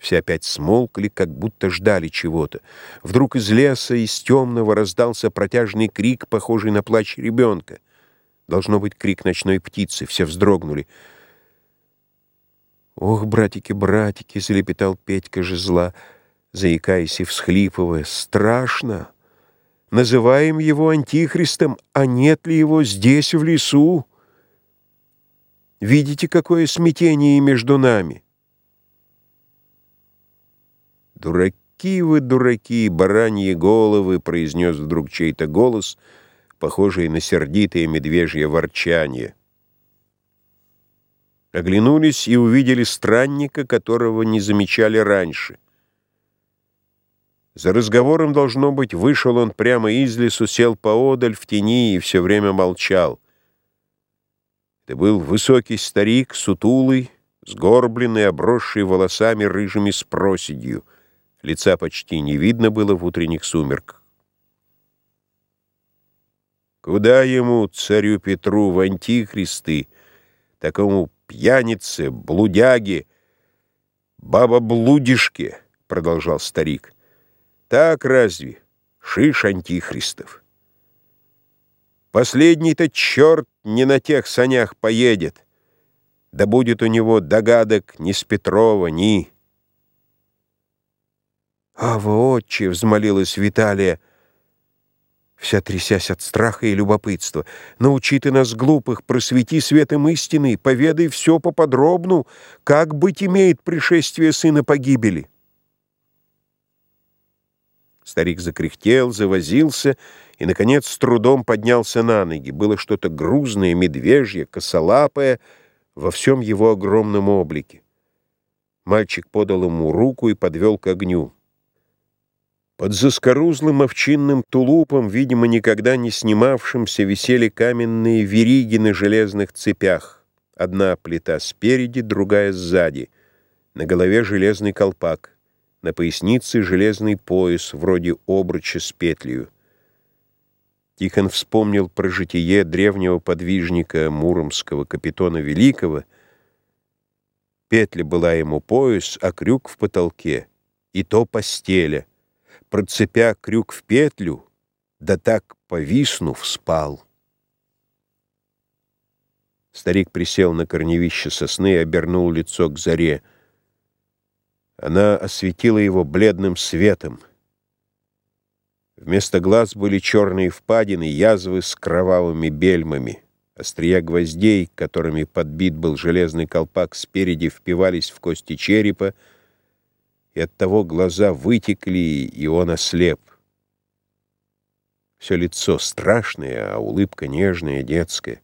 Все опять смолкли, как будто ждали чего-то. Вдруг из леса, из темного раздался протяжный крик, похожий на плач ребенка. Должно быть крик ночной птицы. Все вздрогнули. «Ох, братики, братики!» — залепетал Петька жезла, заикаясь и всхлипывая. «Страшно! Называем его антихристом, а нет ли его здесь, в лесу? Видите, какое смятение между нами?» «Дураки вы, дураки, бараньи головы!» — произнес вдруг чей-то голос, похожий на сердитое медвежье ворчание. Оглянулись и увидели странника, которого не замечали раньше. За разговором, должно быть, вышел он прямо из лесу, сел поодаль в тени и все время молчал. Это был высокий старик, сутулый, сгорбленный, обросший волосами рыжими с проседью — Лица почти не видно было в утренних сумерках. Куда ему, царю Петру, в антихристы, такому пьянице, блудяге, баба-блудишке, продолжал старик. Так разве? Шиш антихристов. Последний-то черт не на тех санях поедет. Да будет у него догадок ни с Петрова, ни... «Ава, отче!» — взмолилась Виталия, вся трясясь от страха и любопытства. «Научи ты нас, глупых, просвети светом истины, поведай все поподробну, как быть имеет пришествие сына погибели». Старик закряхтел, завозился и, наконец, с трудом поднялся на ноги. Было что-то грузное, медвежье, косолапое во всем его огромном облике. Мальчик подал ему руку и подвел к огню. Под заскорузлым овчинным тулупом, видимо, никогда не снимавшимся, висели каменные вериги на железных цепях. Одна плита спереди, другая сзади. На голове железный колпак. На пояснице железный пояс, вроде обруча с петлею. Тихон вспомнил про житие древнего подвижника Муромского капитона Великого. Петля была ему пояс, а крюк в потолке. И то постеля процепя крюк в петлю, да так, повиснув, спал. Старик присел на корневище сосны и обернул лицо к заре. Она осветила его бледным светом. Вместо глаз были черные впадины, язвы с кровавыми бельмами. Острия гвоздей, которыми подбит был железный колпак, спереди впивались в кости черепа, и оттого глаза вытекли, и он ослеп. Все лицо страшное, а улыбка нежная, детская.